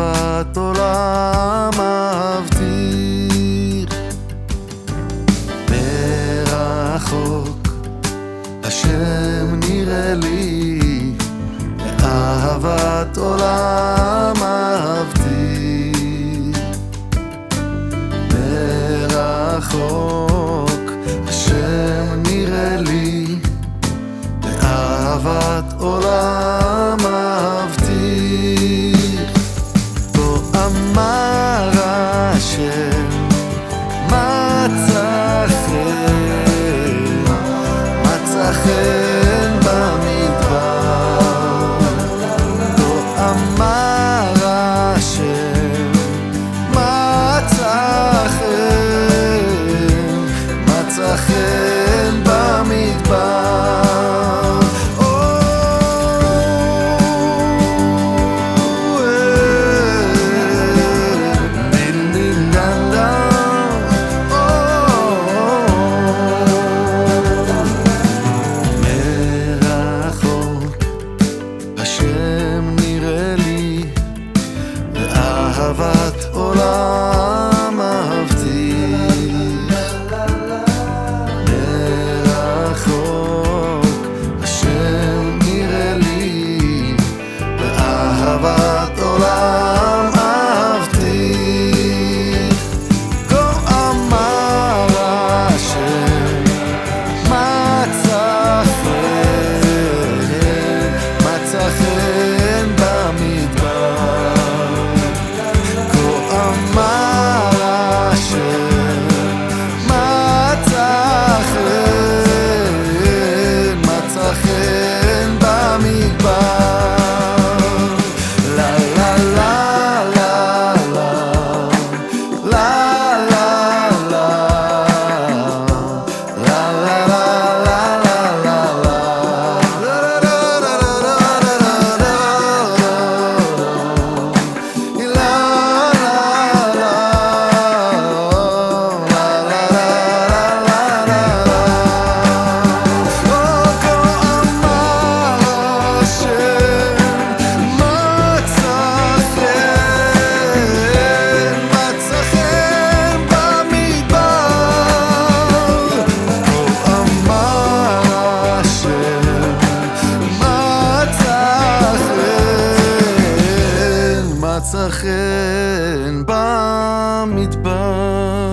אהבת עולם אבטיר מרחוק השם נראה לי אהבת עולם אהבתי מרחוק השם נראה לי אהבת עולם לכם במדבר, לא אמר כן, במדבר.